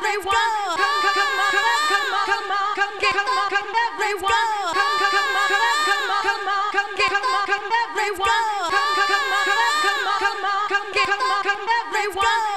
everyone. Come, come, come come come come come come come everyone. Come, come, come come come come come come come everyone. Come, come, come come come come come come come everyone.